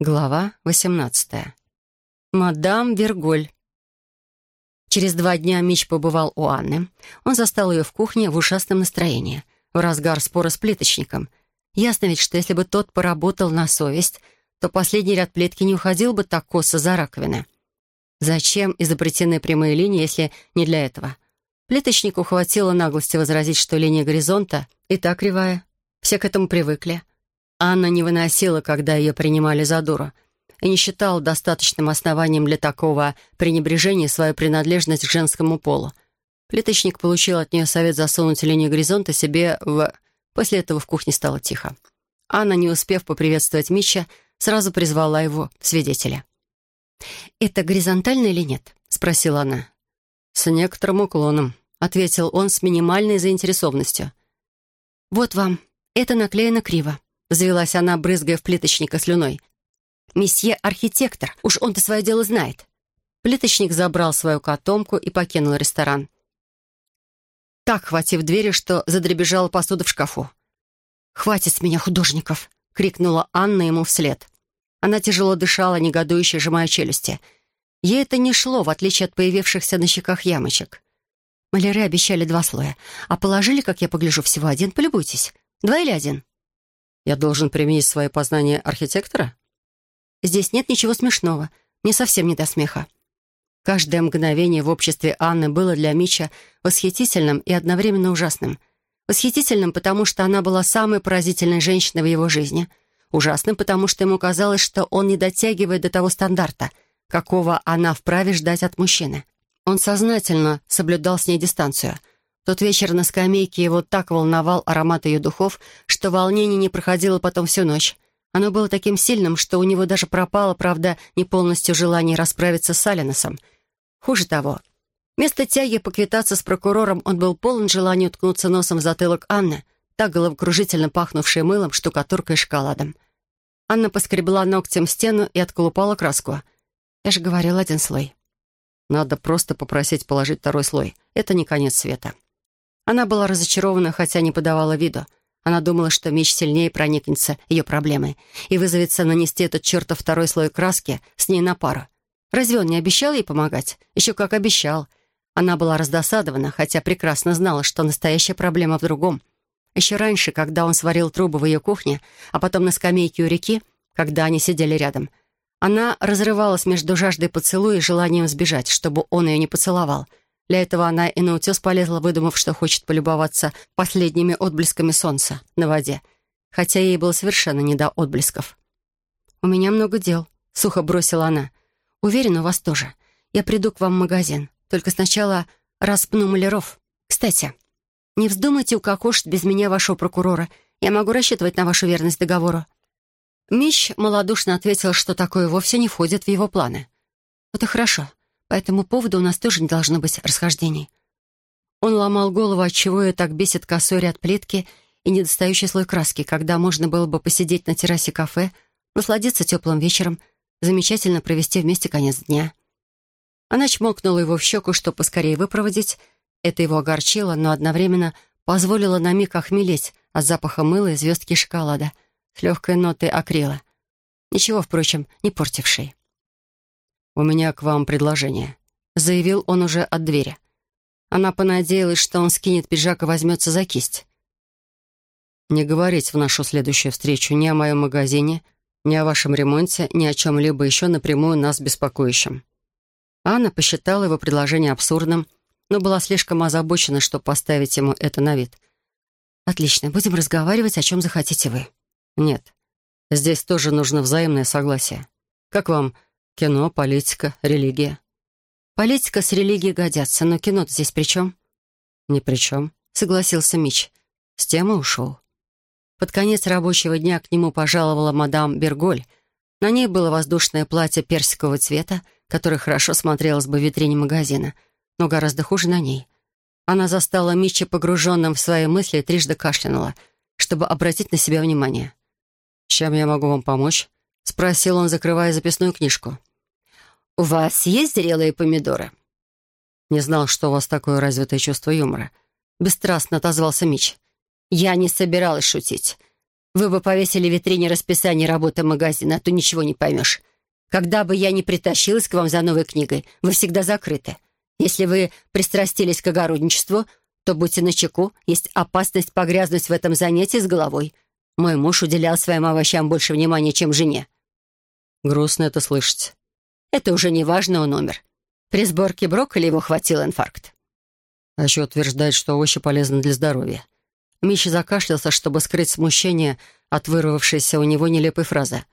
Глава 18. Мадам Верголь. Через два дня Мич побывал у Анны. Он застал ее в кухне в ужасном настроении, в разгар спора с плиточником. Ясно ведь, что если бы тот поработал на совесть, то последний ряд плитки не уходил бы так косо за раковины. Зачем изобретены прямые линии, если не для этого? Плиточнику хватило наглости возразить, что линия горизонта и так кривая. Все к этому привыкли. Анна не выносила, когда ее принимали за дуру, и не считала достаточным основанием для такого пренебрежения свою принадлежность к женскому полу. Плиточник получил от нее совет засунуть линию горизонта себе в... После этого в кухне стало тихо. Анна, не успев поприветствовать Митча, сразу призвала его в свидетеля. «Это горизонтально или нет?» — спросила она. «С некоторым уклоном», — ответил он с минимальной заинтересованностью. «Вот вам. Это наклеено криво. Взвелась она, брызгая в плиточника слюной. «Месье архитектор, уж он-то свое дело знает». Плиточник забрал свою котомку и покинул ресторан. Так, хватив двери, что задребежала посуда в шкафу. «Хватит с меня художников!» — крикнула Анна ему вслед. Она тяжело дышала, негодующе сжимая челюсти. Ей это не шло, в отличие от появившихся на щеках ямочек. Маляры обещали два слоя, а положили, как я погляжу, всего один. Полюбуйтесь. Два или один? Я должен применить свои познания архитектора? Здесь нет ничего смешного. Мне совсем не до смеха. Каждое мгновение в обществе Анны было для Мича восхитительным и одновременно ужасным. Восхитительным, потому что она была самой поразительной женщиной в его жизни. Ужасным, потому что ему казалось, что он не дотягивает до того стандарта, какого она вправе ждать от мужчины. Он сознательно соблюдал с ней дистанцию — тот вечер на скамейке его так волновал аромат ее духов, что волнение не проходило потом всю ночь. Оно было таким сильным, что у него даже пропало, правда, не полностью желание расправиться с Алиносом. Хуже того, вместо тяги поквитаться с прокурором он был полон желания уткнуться носом в затылок Анны, так головокружительно пахнувшей мылом, штукатуркой и шоколадом. Анна поскребла ногтем стену и отколупала краску. «Я же говорил один слой». «Надо просто попросить положить второй слой. Это не конец света». Она была разочарована, хотя не подавала виду. Она думала, что меч сильнее проникнется ее проблемой и вызовется нанести этот чертов второй слой краски с ней на пару. Разве он не обещал ей помогать? Еще как обещал. Она была раздосадована, хотя прекрасно знала, что настоящая проблема в другом. Еще раньше, когда он сварил трубы в ее кухне, а потом на скамейке у реки, когда они сидели рядом, она разрывалась между жаждой поцелуя и желанием сбежать, чтобы он ее не поцеловал — для этого она и на утес полезла, выдумав, что хочет полюбоваться последними отблесками солнца на воде, хотя ей было совершенно не до отблесков. «У меня много дел», — сухо бросила она. «Уверена, у вас тоже. Я приду к вам в магазин. Только сначала распну маляров. Кстати, не вздумайте укокошить без меня вашего прокурора. Я могу рассчитывать на вашу верность договору». Мищ малодушно ответил, что такое вовсе не входит в его планы. «Вот и хорошо. По этому поводу у нас тоже не должно быть расхождений. Он ломал голову, отчего ее так бесит косой ряд плитки и недостающий слой краски, когда можно было бы посидеть на террасе кафе, насладиться теплым вечером, замечательно провести вместе конец дня. Она чмокнула его в щеку, чтобы поскорее выпроводить. Это его огорчило, но одновременно позволило на миг охмелеть от запаха мыла и звездки шоколада с легкой нотой акрила. Ничего, впрочем, не портившей. «У меня к вам предложение», — заявил он уже от двери. Она понадеялась, что он скинет пиджак и возьмется за кисть. «Не говорить в нашу следующую встречу ни о моем магазине, ни о вашем ремонте, ни о чем-либо еще напрямую нас беспокоящем». Анна посчитала его предложение абсурдным, но была слишком озабочена, чтобы поставить ему это на вид. «Отлично, будем разговаривать, о чем захотите вы». «Нет, здесь тоже нужно взаимное согласие. Как вам Кино, политика, религия. Политика с религией годятся, но кино здесь при чем? Ни при чем, согласился Мич. С темы ушел. Под конец рабочего дня к нему пожаловала мадам Берголь. На ней было воздушное платье персикового цвета, которое хорошо смотрелось бы в витрине магазина, но гораздо хуже на ней. Она застала Митча погруженным в свои мысли и трижды кашлянула, чтобы обратить на себя внимание. «Чем я могу вам помочь?» — спросил он, закрывая записную книжку. «У вас есть зрелые помидоры?» «Не знал, что у вас такое развитое чувство юмора», — бесстрастно отозвался Мич. «Я не собиралась шутить. Вы бы повесили в витрине расписание работы магазина, а то ничего не поймешь. Когда бы я ни притащилась к вам за новой книгой, вы всегда закрыты. Если вы пристрастились к огородничеству, то будьте начеку, есть опасность погрязнуть в этом занятии с головой. Мой муж уделял своим овощам больше внимания, чем жене. Грустно это слышать. Это уже не важно, он умер. При сборке брокколи его хватил инфаркт. А еще утверждает, что овощи полезны для здоровья. Миша закашлялся, чтобы скрыть смущение от вырвавшейся у него нелепой фразы.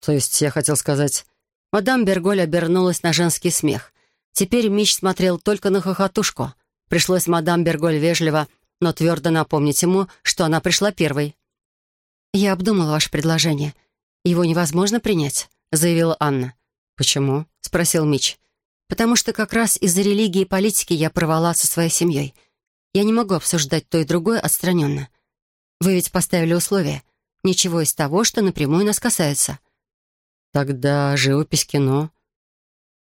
То есть, я хотел сказать... Мадам Берголь обернулась на женский смех. Теперь Мич смотрел только на хохотушку. Пришлось мадам Берголь вежливо, но твердо напомнить ему, что она пришла первой. «Я обдумала ваше предложение. Его невозможно принять», — заявила Анна. «Почему?» — спросил Мич. «Потому что как раз из-за религии и политики я порвала со своей семьей. Я не могу обсуждать то и другое отстраненно. Вы ведь поставили условия. Ничего из того, что напрямую нас касается». «Тогда живопись, кино.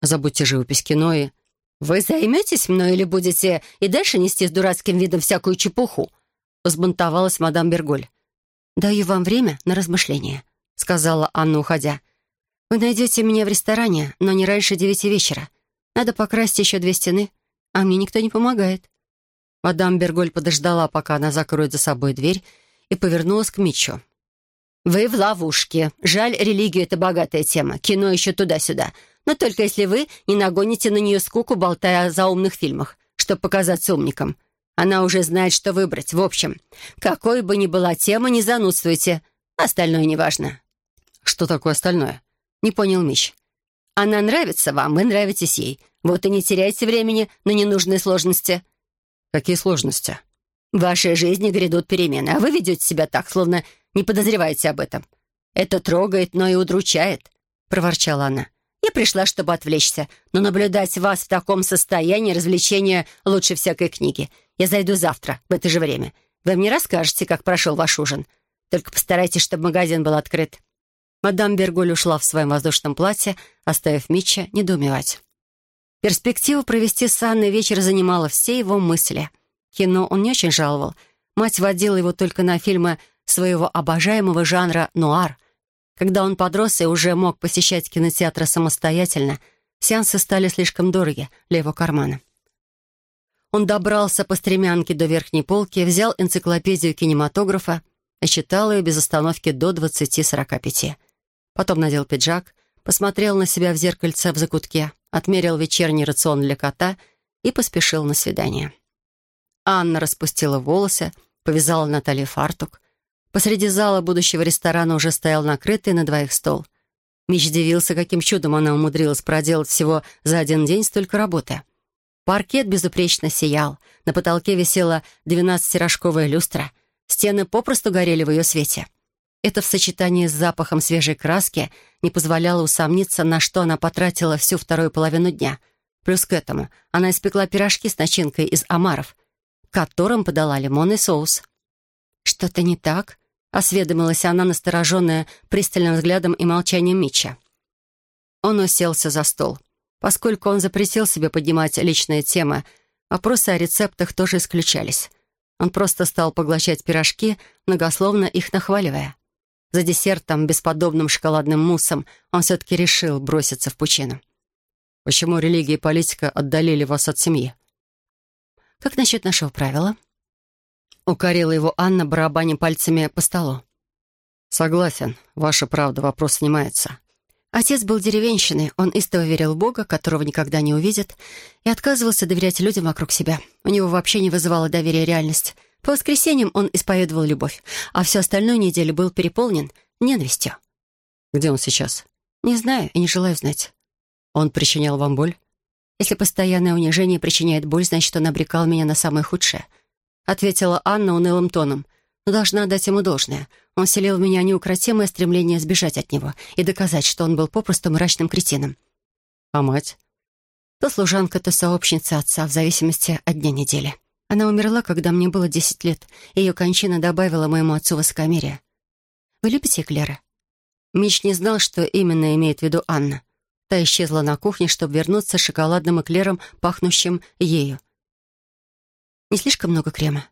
Забудьте живопись, кино и...» «Вы займетесь мной или будете и дальше нести с дурацким видом всякую чепуху?» Взбунтовалась мадам Берголь. «Даю вам время на размышление», — сказала Анна, уходя. «Вы найдете меня в ресторане, но не раньше девяти вечера. Надо покрасить еще две стены, а мне никто не помогает». Мадам Берголь подождала, пока она закроет за собой дверь, и повернулась к Митчу. «Вы в ловушке. Жаль, религию — это богатая тема. Кино еще туда-сюда. Но только если вы не нагоните на нее скуку, болтая о заумных фильмах, чтобы показаться умником. Она уже знает, что выбрать. В общем, какой бы ни была тема, не занудствуйте. Остальное неважно». «Что такое остальное?» — не понял Мич. «Она нравится вам, вы нравитесь ей. Вот и не теряйте времени на ненужные сложности». «Какие сложности?» В вашей жизни грядут перемены, а вы ведете себя так, словно не подозреваете об этом. Это трогает, но и удручает», — проворчала она. «Я пришла, чтобы отвлечься, но наблюдать вас в таком состоянии развлечения лучше всякой книги. Я зайду завтра, в это же время. Вы мне расскажете, как прошел ваш ужин. Только постарайтесь, чтобы магазин был открыт». Мадам Берголь ушла в своем воздушном платье, оставив Митча недоумевать. Перспектива провести с Анной вечер занимала все его мысли — Кино он не очень жаловал. Мать водила его только на фильмы своего обожаемого жанра «нуар». Когда он подрос и уже мог посещать кинотеатры самостоятельно, сеансы стали слишком дороги для его кармана. Он добрался по стремянке до верхней полки, взял энциклопедию кинематографа и читал ее без остановки до 20-45. Потом надел пиджак, посмотрел на себя в зеркальце в закутке, отмерил вечерний рацион для кота и поспешил на свидание. Анна распустила волосы, повязала на талии фартук. Посреди зала будущего ресторана уже стоял накрытый на двоих стол. Мич дивился, каким чудом она умудрилась проделать всего за один день столько работы. Паркет безупречно сиял, на потолке висела двенадцатирожковая люстра, стены попросту горели в ее свете. Это в сочетании с запахом свежей краски не позволяло усомниться, на что она потратила всю вторую половину дня. Плюс к этому она испекла пирожки с начинкой из омаров — которым подала лимонный соус. «Что-то не так?» — осведомилась она, настороженная пристальным взглядом и молчанием Митча. Он уселся за стол. Поскольку он запретил себе поднимать личные темы, вопросы о рецептах тоже исключались. Он просто стал поглощать пирожки, многословно их нахваливая. За десертом, бесподобным шоколадным муссом, он все-таки решил броситься в пучину. «Почему религия и политика отдалили вас от семьи?» «Как насчет нашего правила?» Укорила его Анна, барабаня пальцами по столу. «Согласен. Ваша правда, вопрос снимается». Отец был деревенщиной, он истово верил в Бога, которого никогда не увидит, и отказывался доверять людям вокруг себя. У него вообще не вызывала доверия реальность. По воскресеньям он исповедовал любовь, а всю остальную неделю был переполнен ненавистью. «Где он сейчас?» «Не знаю и не желаю знать». «Он причинял вам боль?» Если постоянное унижение причиняет боль, значит, он обрекал меня на самое худшее. Ответила Анна унылым тоном. Но должна отдать ему должное. Он вселил в меня неукротимое стремление сбежать от него и доказать, что он был попросту мрачным кретином. А мать? То служанка, то сообщница отца, в зависимости от дня недели. Она умерла, когда мне было десять лет, и ее кончина добавила моему отцу высокомерия. Вы любите эклеры? Мич не знал, что именно имеет в виду Анна. Та исчезла на кухне, чтобы вернуться с шоколадным эклером, пахнущим ею. «Не слишком много крема?»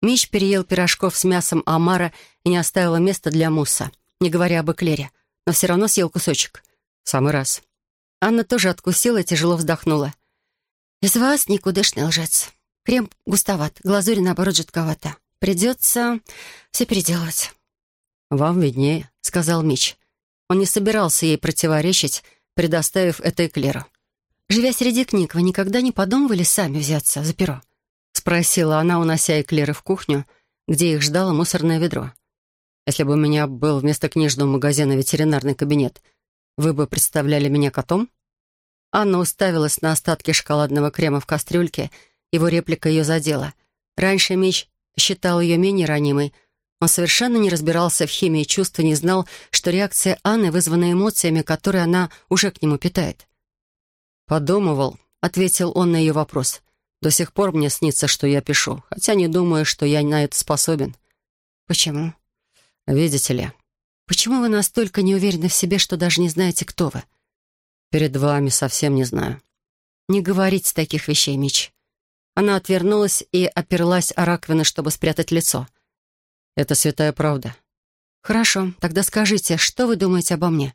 Мич переел пирожков с мясом омара и не оставил места для мусса, не говоря об эклере, но все равно съел кусочек. В самый раз. Анна тоже откусила и тяжело вздохнула. «Из вас никудышный лжец. Крем густоват, глазурь, наоборот, жидковата. Придется все переделать». «Вам виднее», — сказал Мич. Он не собирался ей противоречить, предоставив это эклеру. «Живя среди книг, вы никогда не подумывали сами взяться за перо?» — спросила она, унося эклеры в кухню, где их ждало мусорное ведро. «Если бы у меня был вместо книжного магазина ветеринарный кабинет, вы бы представляли меня котом?» Анна уставилась на остатки шоколадного крема в кастрюльке, его реплика ее задела. Раньше Мич считал ее менее ранимой, он совершенно не разбирался в химии чувств и не знал, что реакция Анны вызвана эмоциями, которые она уже к нему питает. «Подумывал», — ответил он на ее вопрос. «До сих пор мне снится, что я пишу, хотя не думаю, что я на это способен». «Почему?» «Видите ли». «Почему вы настолько не уверены в себе, что даже не знаете, кто вы?» «Перед вами совсем не знаю». «Не говорите таких вещей, Мич». Она отвернулась и оперлась о раковину, чтобы спрятать лицо. «Это святая правда». «Хорошо, тогда скажите, что вы думаете обо мне?»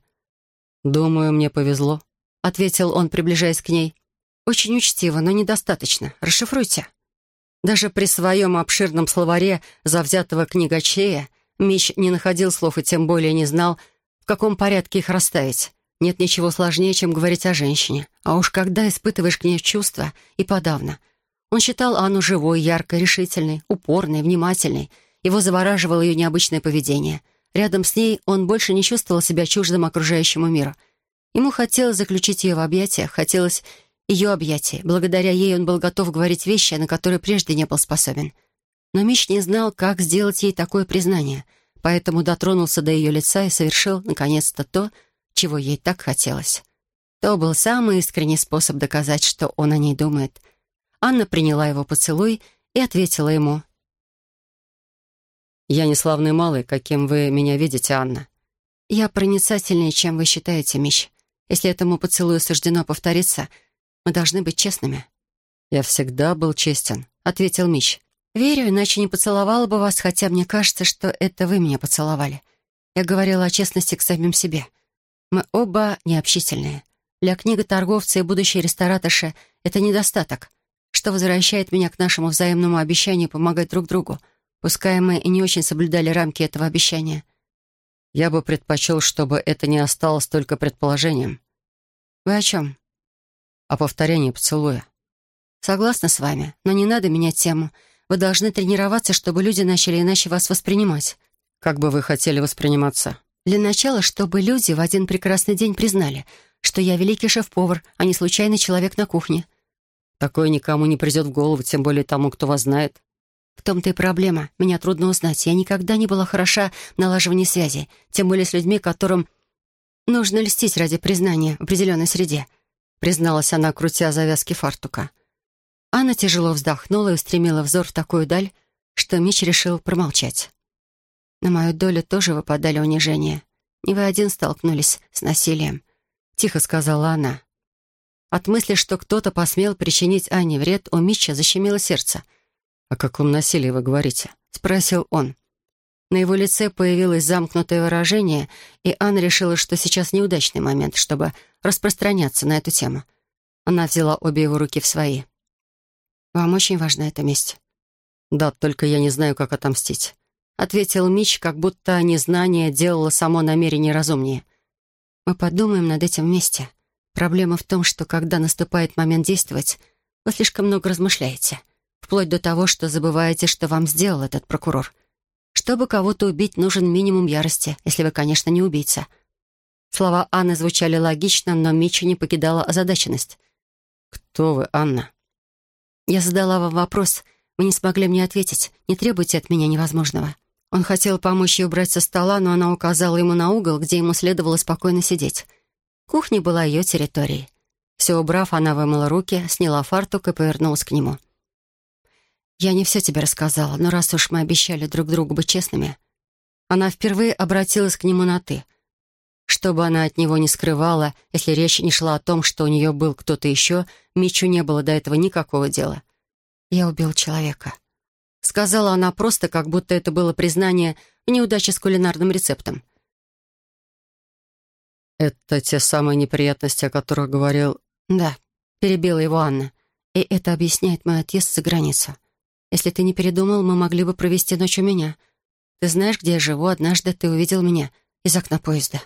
«Думаю, мне повезло», — ответил он, приближаясь к ней. «Очень учтиво, но недостаточно. Расшифруйте». Даже при своем обширном словаре завзятого книгачея Мич не находил слов и тем более не знал, в каком порядке их расставить. Нет ничего сложнее, чем говорить о женщине. А уж когда испытываешь к ней чувства, и подавно. Он считал Анну живой, яркой, решительной, упорной, внимательной. Его завораживало ее необычное поведение. Рядом с ней он больше не чувствовал себя чуждым окружающему миру — Ему хотелось заключить ее в объятиях, хотелось ее объятия. Благодаря ей он был готов говорить вещи, на которые прежде не был способен. Но Мич не знал, как сделать ей такое признание, поэтому дотронулся до ее лица и совершил, наконец-то, то, чего ей так хотелось. То был самый искренний способ доказать, что он о ней думает. Анна приняла его поцелуй и ответила ему. «Я не славный малый, каким вы меня видите, Анна». «Я проницательнее, чем вы считаете, Мич. Если этому поцелую суждено повториться, мы должны быть честными». «Я всегда был честен», — ответил Мич. «Верю, иначе не поцеловала бы вас, хотя мне кажется, что это вы меня поцеловали. Я говорила о честности к самим себе. Мы оба необщительные. Для книготорговца и будущей рестораторши это недостаток, что возвращает меня к нашему взаимному обещанию помогать друг другу, пускай мы и не очень соблюдали рамки этого обещания. Я бы предпочел, чтобы это не осталось только предположением. Вы о чем? О повторении поцелуя. Согласна с вами, но не надо менять тему. Вы должны тренироваться, чтобы люди начали иначе вас воспринимать. Как бы вы хотели восприниматься? Для начала, чтобы люди в один прекрасный день признали, что я великий шеф-повар, а не случайный человек на кухне. Такое никому не придет в голову, тем более тому, кто вас знает. В том-то и проблема. Меня трудно узнать. Я никогда не была хороша в налаживании связи, тем более с людьми, которым нужно льстить ради признания в определенной среде», призналась она, крутя завязки фартука. Анна тяжело вздохнула и устремила взор в такую даль, что Мич решил промолчать. «На мою долю тоже выпадали унижения. Не вы один столкнулись с насилием», — тихо сказала она. От мысли, что кто-то посмел причинить Анне вред, у Митча защемило сердце — «О каком насилии вы говорите?» — спросил он. На его лице появилось замкнутое выражение, и Анна решила, что сейчас неудачный момент, чтобы распространяться на эту тему. Она взяла обе его руки в свои. «Вам очень важна эта месть?» «Да, только я не знаю, как отомстить», — ответил Мич, как будто незнание делало само намерение разумнее. «Мы подумаем над этим вместе. Проблема в том, что когда наступает момент действовать, вы слишком много размышляете вплоть до того, что забываете, что вам сделал этот прокурор. Чтобы кого-то убить, нужен минимум ярости, если вы, конечно, не убийца. Слова Анны звучали логично, но Митчу не покидала озадаченность. «Кто вы, Анна?» «Я задала вам вопрос. Вы не смогли мне ответить. Не требуйте от меня невозможного». Он хотел помочь ей убрать со стола, но она указала ему на угол, где ему следовало спокойно сидеть. Кухня была ее территорией. Все убрав, она вымыла руки, сняла фартук и повернулась к нему. «Я не все тебе рассказала, но раз уж мы обещали друг другу быть честными...» Она впервые обратилась к нему на «ты». Что бы она от него не скрывала, если речь не шла о том, что у нее был кто-то еще, Мичу не было до этого никакого дела. «Я убил человека». — сказала она просто, как будто это было признание в неудаче с кулинарным рецептом. «Это те самые неприятности, о которых говорил...» «Да», — перебила его Анна. «И это объясняет мой отъезд за границу. Если ты не передумал, мы могли бы провести ночь у меня. Ты знаешь, где я живу, однажды ты увидел меня из окна поезда».